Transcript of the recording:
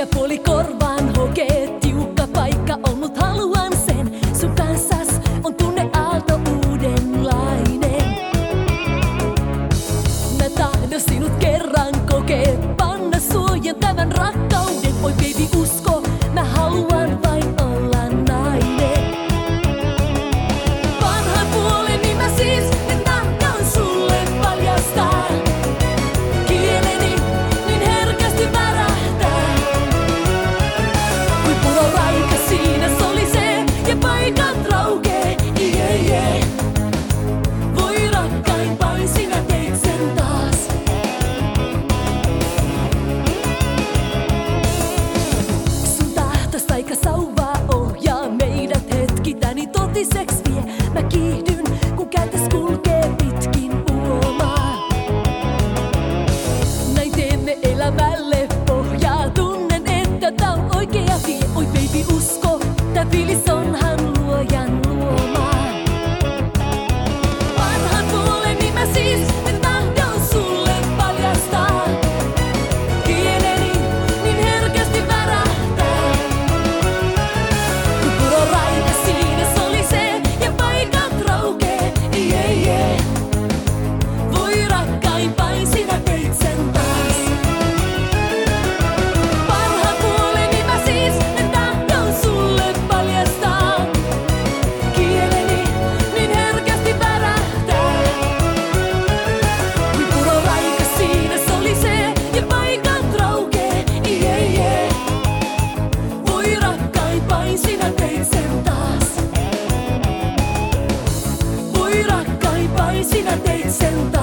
Schiappoli Corva uutiseksi vie. Mä kiihdyn, kun kääntäs kulkee pitkin uomaa. Näin teemme elämälle pohjaa. Tunnen, että tää on oikea tie. Oi baby, usko, tää fiilis onhan. 海鮮が滴線